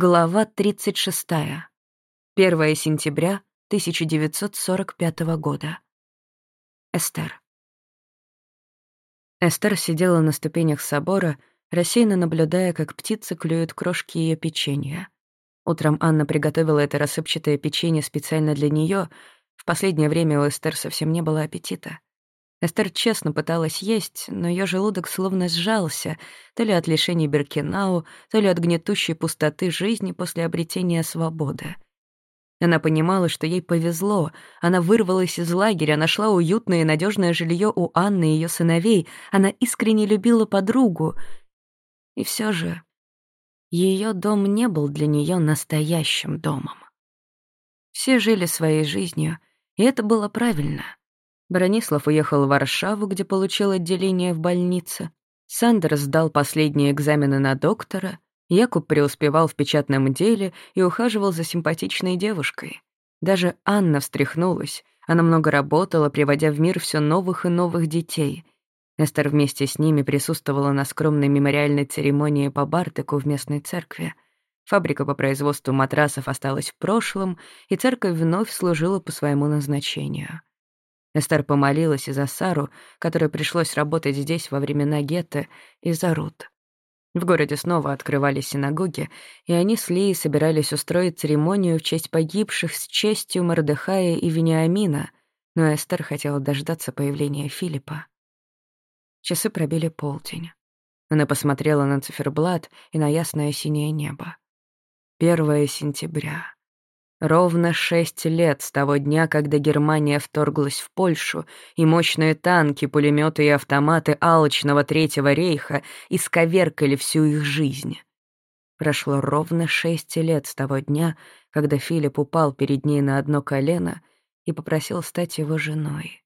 Глава 36. 1 сентября 1945 года. Эстер. Эстер сидела на ступенях собора, рассеянно наблюдая, как птицы клюют крошки ее печенья. Утром Анна приготовила это рассыпчатое печенье специально для нее. В последнее время у Эстер совсем не было аппетита. Эстер честно пыталась есть, но ее желудок словно сжался, то ли от лишений Беркинау, то ли от гнетущей пустоты жизни после обретения свободы. Она понимала, что ей повезло. Она вырвалась из лагеря, нашла уютное и надежное жилье у Анны и ее сыновей. Она искренне любила подругу. И все же ее дом не был для нее настоящим домом. Все жили своей жизнью, и это было правильно — Бронислав уехал в Варшаву, где получил отделение в больнице. Сандерс сдал последние экзамены на доктора. Якуб преуспевал в печатном деле и ухаживал за симпатичной девушкой. Даже Анна встряхнулась. Она много работала, приводя в мир все новых и новых детей. Эстер вместе с ними присутствовала на скромной мемориальной церемонии по Бартеку в местной церкви. Фабрика по производству матрасов осталась в прошлом, и церковь вновь служила по своему назначению. Эстер помолилась и за Сару, которой пришлось работать здесь во времена гетто, и за Рут. В городе снова открывались синагоги, и они с Лией собирались устроить церемонию в честь погибших с честью Мордыхая и Вениамина, но Эстер хотела дождаться появления Филиппа. Часы пробили полдень. Она посмотрела на циферблат и на ясное синее небо. Первое сентября. Ровно шесть лет с того дня, когда Германия вторглась в Польшу, и мощные танки, пулеметы и автоматы алчного Третьего рейха исковеркали всю их жизнь. Прошло ровно шесть лет с того дня, когда Филипп упал перед ней на одно колено и попросил стать его женой.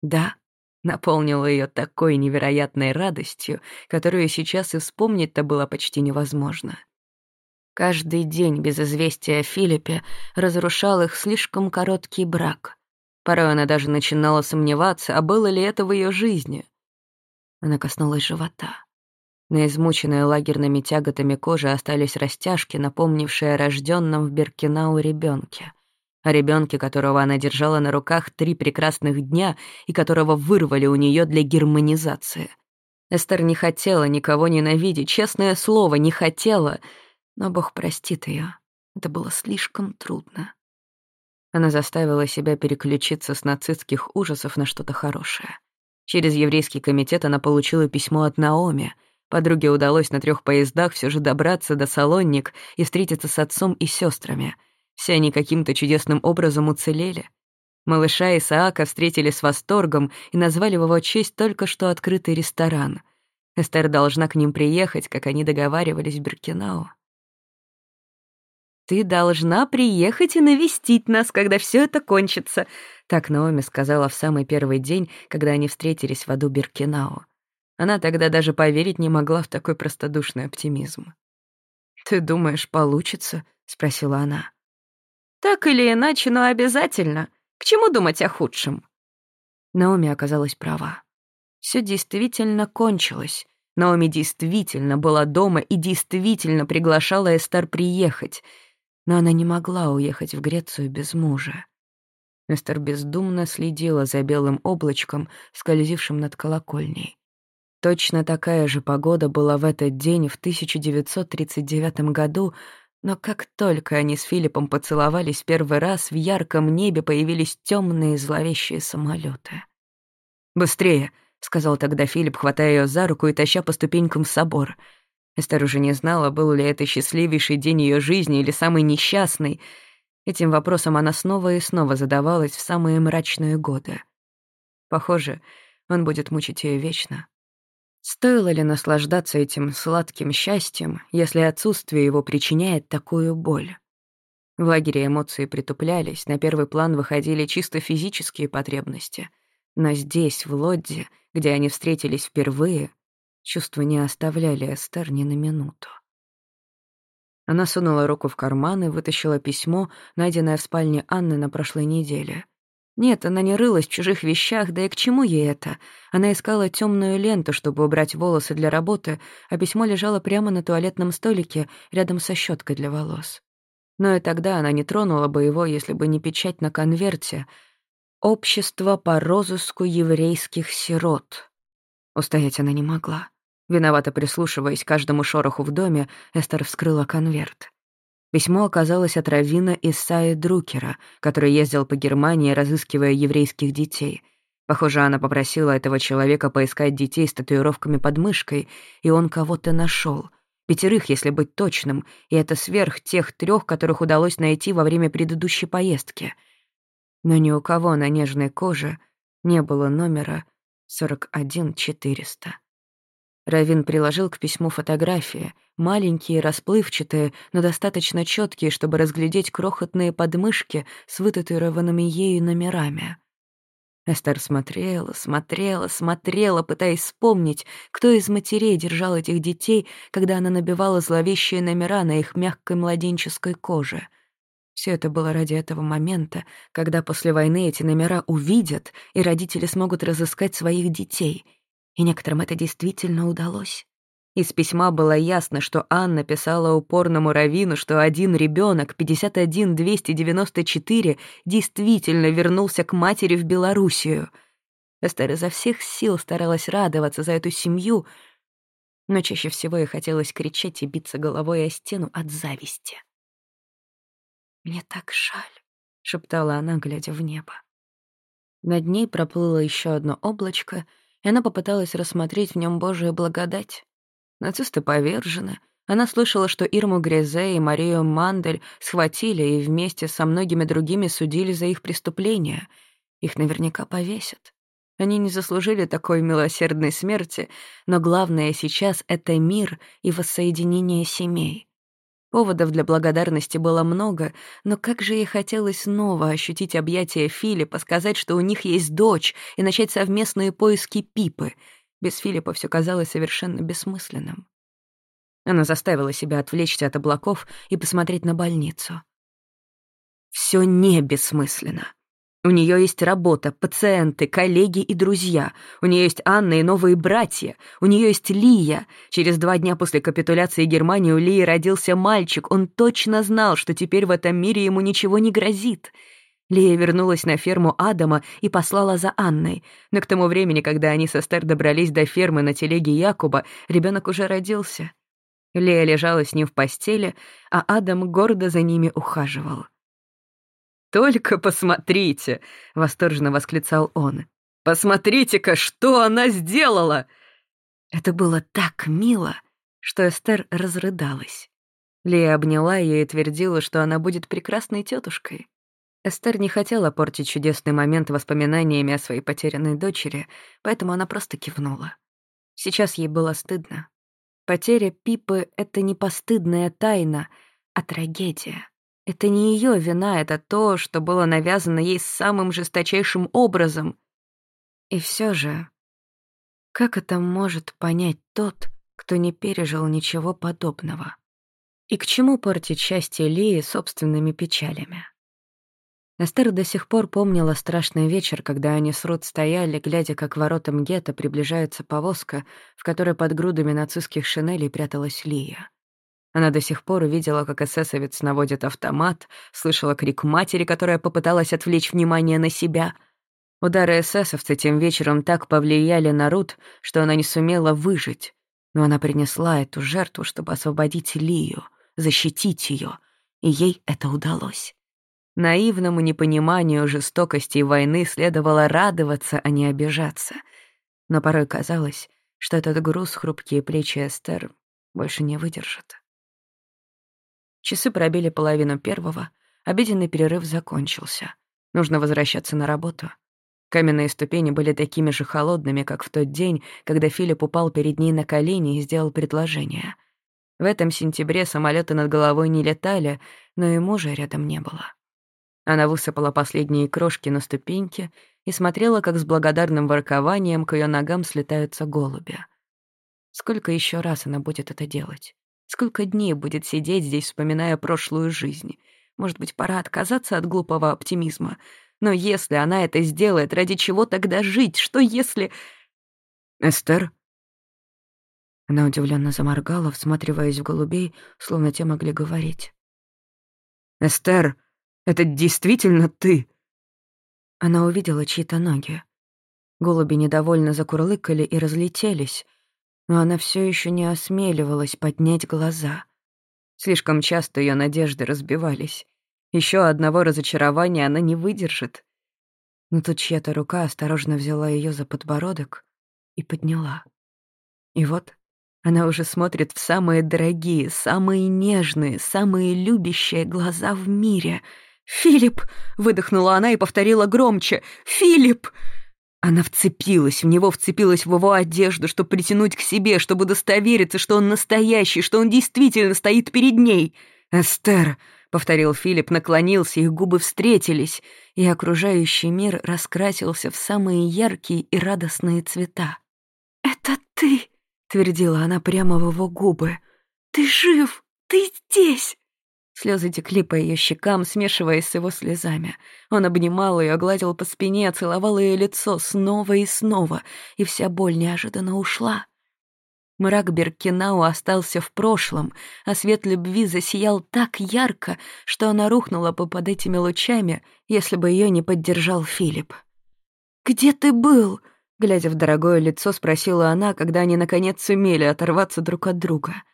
Да, наполнила ее такой невероятной радостью, которую сейчас и вспомнить-то было почти невозможно. Каждый день без известия о Филиппе разрушал их слишком короткий брак. Порой она даже начинала сомневаться, а было ли это в ее жизни. Она коснулась живота. На измученной лагерными тяготами кожи остались растяжки, напомнившие о рожденном в Беркинау ребенке, о ребенке, которого она держала на руках три прекрасных дня и которого вырвали у нее для германизации. Эстер не хотела никого ненавидеть, честное слово, не хотела — но Бог простит ее. Это было слишком трудно. Она заставила себя переключиться с нацистских ужасов на что-то хорошее. Через еврейский комитет она получила письмо от Наоми. Подруге удалось на трех поездах все же добраться до Салонник и встретиться с отцом и сестрами. Все они каким-то чудесным образом уцелели. Малыша Исаака встретили с восторгом и назвали в его честь только что открытый ресторан. Эстер должна к ним приехать, как они договаривались в Беркинау. «Ты должна приехать и навестить нас, когда все это кончится», — так Наоми сказала в самый первый день, когда они встретились в аду Биркинау. Она тогда даже поверить не могла в такой простодушный оптимизм. «Ты думаешь, получится?» — спросила она. «Так или иначе, но обязательно. К чему думать о худшем?» Наоми оказалась права. Все действительно кончилось. Наоми действительно была дома и действительно приглашала Эстер приехать — но она не могла уехать в Грецию без мужа. Эстер бездумно следила за белым облачком, скользившим над колокольней. Точно такая же погода была в этот день в 1939 году, но как только они с Филиппом поцеловались первый раз, в ярком небе появились темные зловещие самолеты. «Быстрее!» — сказал тогда Филипп, хватая ее за руку и таща по ступенькам в собор — Эстер уже не знала, был ли это счастливейший день ее жизни или самый несчастный. Этим вопросом она снова и снова задавалась в самые мрачные годы. Похоже, он будет мучить ее вечно. Стоило ли наслаждаться этим сладким счастьем, если отсутствие его причиняет такую боль? В лагере эмоции притуплялись, на первый план выходили чисто физические потребности. Но здесь, в Лодзе, где они встретились впервые, Чувства не оставляли Эстер ни на минуту. Она сунула руку в карман и вытащила письмо, найденное в спальне Анны на прошлой неделе. Нет, она не рылась в чужих вещах, да и к чему ей это? Она искала темную ленту, чтобы убрать волосы для работы, а письмо лежало прямо на туалетном столике рядом со щеткой для волос. Но и тогда она не тронула бы его, если бы не печать на конверте «Общество по розыску еврейских сирот». Устоять она не могла. Виновато прислушиваясь к каждому шороху в доме, Эстер вскрыла конверт. Письмо оказалось от раввина Исаи Друкера, который ездил по Германии, разыскивая еврейских детей. Похоже, она попросила этого человека поискать детей с татуировками под мышкой, и он кого-то нашел. Пятерых, если быть точным, и это сверх тех трех, которых удалось найти во время предыдущей поездки. Но ни у кого на нежной коже не было номера 41400. Равин приложил к письму фотографии, маленькие, расплывчатые, но достаточно четкие, чтобы разглядеть крохотные подмышки с вытатуированными ею номерами. Эстер смотрела, смотрела, смотрела, пытаясь вспомнить, кто из матерей держал этих детей, когда она набивала зловещие номера на их мягкой младенческой коже. Все это было ради этого момента, когда после войны эти номера увидят, и родители смогут разыскать своих детей — и некоторым это действительно удалось. Из письма было ясно, что Анна писала упорному раввину, что один ребенок 51294 действительно вернулся к матери в Белоруссию. Эстер изо всех сил старалась радоваться за эту семью, но чаще всего ей хотелось кричать и биться головой о стену от зависти. «Мне так жаль», — шептала она, глядя в небо. Над ней проплыло еще одно облачко — она попыталась рассмотреть в нем Божию благодать. Нацисты повержены. Она слышала, что Ирму Грезе и Марию Мандель схватили и вместе со многими другими судили за их преступления. Их наверняка повесят. Они не заслужили такой милосердной смерти, но главное сейчас — это мир и воссоединение семей. Поводов для благодарности было много, но как же ей хотелось снова ощутить объятия Филиппа, сказать, что у них есть дочь, и начать совместные поиски Пипы. Без Филиппа все казалось совершенно бессмысленным. Она заставила себя отвлечься от облаков и посмотреть на больницу. Все не бессмысленно. У нее есть работа, пациенты, коллеги и друзья. У нее есть Анна и новые братья. У нее есть Лия. Через два дня после капитуляции Германии у Лии родился мальчик. Он точно знал, что теперь в этом мире ему ничего не грозит. Лия вернулась на ферму Адама и послала за Анной. Но к тому времени, когда они со Стер добрались до фермы на телеге Якуба, ребенок уже родился. Лия лежала с ним в постели, а Адам гордо за ними ухаживал. «Только посмотрите!» — восторженно восклицал он. «Посмотрите-ка, что она сделала!» Это было так мило, что Эстер разрыдалась. Лия обняла ее и твердила, что она будет прекрасной тетушкой. Эстер не хотела портить чудесный момент воспоминаниями о своей потерянной дочери, поэтому она просто кивнула. Сейчас ей было стыдно. Потеря Пипы — это не постыдная тайна, а трагедия. Это не ее вина, это то, что было навязано ей самым жесточайшим образом. И все же, как это может понять тот, кто не пережил ничего подобного? И к чему портить счастье Лии собственными печалями? Эстер до сих пор помнила страшный вечер, когда они с Рут стояли, глядя, как воротам гетто приближается повозка, в которой под грудами нацистских шинелей пряталась Лия. Она до сих пор видела, как эсэсовец наводит автомат, слышала крик матери, которая попыталась отвлечь внимание на себя. Удары эсэсовца тем вечером так повлияли на Рут, что она не сумела выжить. Но она принесла эту жертву, чтобы освободить Лию, защитить ее, и ей это удалось. Наивному непониманию жестокости войны следовало радоваться, а не обижаться. Но порой казалось, что этот груз хрупкие плечи Эстер больше не выдержит. Часы пробили половину первого, обеденный перерыв закончился. Нужно возвращаться на работу. Каменные ступени были такими же холодными, как в тот день, когда Филипп упал перед ней на колени и сделал предложение. В этом сентябре самолеты над головой не летали, но и мужа рядом не было. Она высыпала последние крошки на ступеньки и смотрела, как с благодарным воркованием к ее ногам слетаются голуби. Сколько еще раз она будет это делать? Сколько дней будет сидеть здесь, вспоминая прошлую жизнь? Может быть, пора отказаться от глупого оптимизма? Но если она это сделает, ради чего тогда жить? Что если... Эстер? Она удивленно заморгала, всматриваясь в голубей, словно те могли говорить. «Эстер, это действительно ты?» Она увидела чьи-то ноги. Голуби недовольно закурлыкали и разлетелись, но она все еще не осмеливалась поднять глаза. Слишком часто ее надежды разбивались. Еще одного разочарования она не выдержит. Но тут чья-то рука осторожно взяла ее за подбородок и подняла. И вот она уже смотрит в самые дорогие, самые нежные, самые любящие глаза в мире. «Филипп!» — выдохнула она и повторила громче. «Филипп!» Она вцепилась в него, вцепилась в его одежду, чтобы притянуть к себе, чтобы удостовериться, что он настоящий, что он действительно стоит перед ней. «Эстер!» — повторил Филипп, наклонился, их губы встретились, и окружающий мир раскрасился в самые яркие и радостные цвета. «Это ты!» — твердила она прямо в его губы. «Ты жив! Ты здесь!» Слезы текли по ее щекам, смешиваясь с его слезами. Он обнимал ее, гладил по спине, целовал ее лицо снова и снова, и вся боль неожиданно ушла. Мрак Беркинау остался в прошлом, а свет любви засиял так ярко, что она рухнула бы под этими лучами, если бы ее не поддержал Филипп. «Где ты был?» — глядя в дорогое лицо, спросила она, когда они наконец сумели оторваться друг от друга.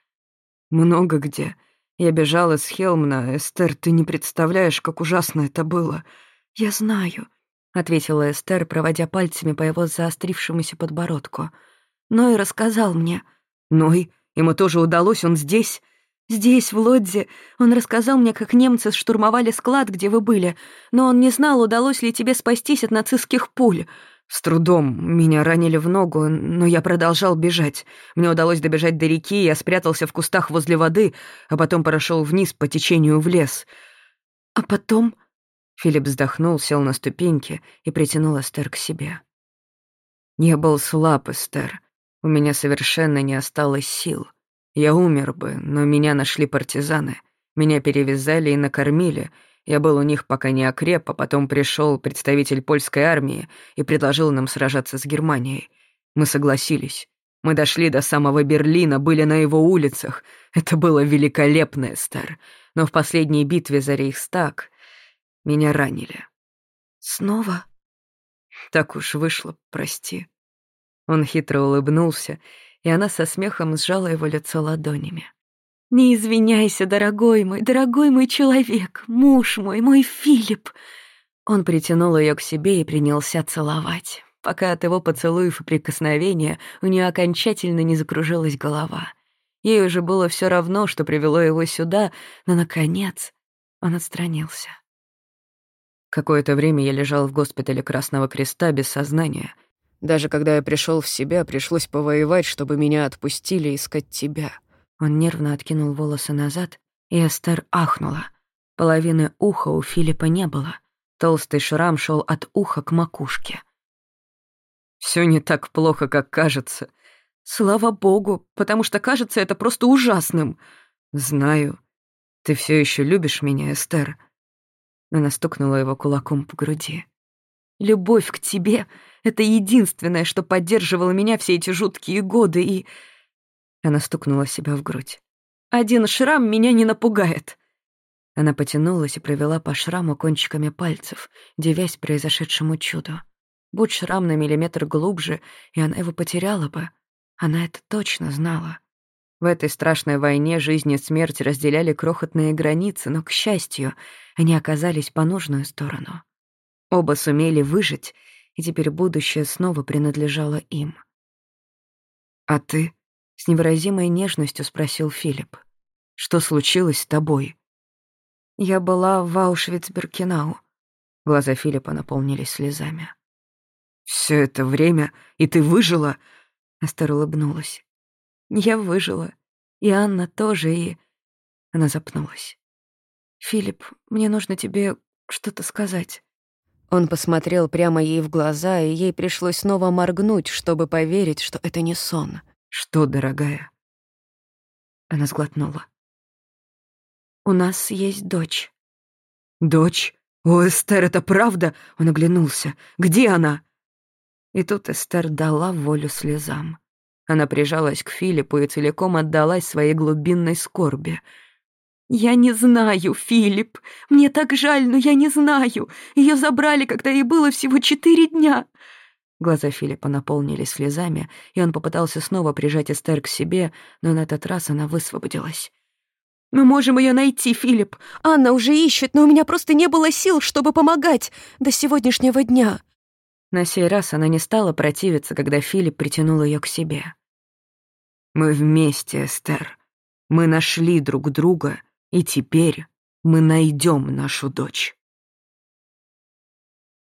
«Много где», я бежал из Хелмна. Эстер, ты не представляешь, как ужасно это было. Я знаю, ответила Эстер, проводя пальцами по его заострившемуся подбородку. Ной рассказал мне. Ной? Ему тоже удалось, он здесь? Здесь, в Лодзе. Он рассказал мне, как немцы штурмовали склад, где вы были, но он не знал, удалось ли тебе спастись от нацистских пуль. С трудом. Меня ранили в ногу, но я продолжал бежать. Мне удалось добежать до реки, я спрятался в кустах возле воды, а потом прошел вниз по течению в лес. А потом... Филипп вздохнул, сел на ступеньки и притянул Эстер к себе. Я был слаб, Эстер. У меня совершенно не осталось сил. Я умер бы, но меня нашли партизаны. Меня перевязали и накормили — я был у них, пока не окреп, а потом пришел представитель польской армии и предложил нам сражаться с Германией. Мы согласились. Мы дошли до самого Берлина, были на его улицах. Это было великолепно, Эстер. Но в последней битве за Рейхстаг меня ранили. Снова? Так уж вышло, прости. Он хитро улыбнулся, и она со смехом сжала его лицо ладонями. «Не извиняйся, дорогой мой, дорогой мой человек, муж мой, мой Филипп!» Он притянул ее к себе и принялся целовать, пока от его поцелуев и прикосновения у нее окончательно не закружилась голова. Ей уже было все равно, что привело его сюда, но, наконец, он отстранился. Какое-то время я лежал в госпитале Красного Креста без сознания. Даже когда я пришел в себя, пришлось повоевать, чтобы меня отпустили искать тебя. Он нервно откинул волосы назад, и Эстер ахнула. Половины уха у Филиппа не было. Толстый шрам шел от уха к макушке. Все не так плохо, как кажется. Слава богу, потому что кажется это просто ужасным. Знаю. Ты все еще любишь меня, Эстер. Она стукнула его кулаком по груди. Любовь к тебе — это единственное, что поддерживало меня все эти жуткие годы, и... Она стукнула себя в грудь. «Один шрам меня не напугает!» Она потянулась и провела по шраму кончиками пальцев, девясь произошедшему чуду. Будь шрам на миллиметр глубже, и она его потеряла бы. Она это точно знала. В этой страшной войне жизнь и смерть разделяли крохотные границы, но, к счастью, они оказались по нужную сторону. Оба сумели выжить, и теперь будущее снова принадлежало им. «А ты?» С невыразимой нежностью спросил Филипп. «Что случилось с тобой?» «Я была в Аушвиц-Беркинау». Глаза Филиппа наполнились слезами. «Все это время, и ты выжила?» Астер улыбнулась. «Я выжила. И Анна тоже, и...» Она запнулась. «Филипп, мне нужно тебе что-то сказать». Он посмотрел прямо ей в глаза, и ей пришлось снова моргнуть, чтобы поверить, что это не сон. «Что, дорогая?» Она сглотнула. «У нас есть дочь». «Дочь?» «О, Эстер, это правда?» — он оглянулся. «Где она?» И тут Эстер дала волю слезам. Она прижалась к Филиппу и целиком отдалась своей глубинной скорби. «Я не знаю, Филипп. Мне так жаль, но я не знаю. Ее забрали, когда ей было всего четыре дня». Глаза Филиппа наполнились слезами, и он попытался снова прижать Эстер к себе, но на этот раз она высвободилась. «Мы можем ее найти, Филипп. Анна уже ищет, но у меня просто не было сил, чтобы помогать до сегодняшнего дня». На сей раз она не стала противиться, когда Филипп притянул ее к себе. «Мы вместе, Эстер. Мы нашли друг друга, и теперь мы найдем нашу дочь».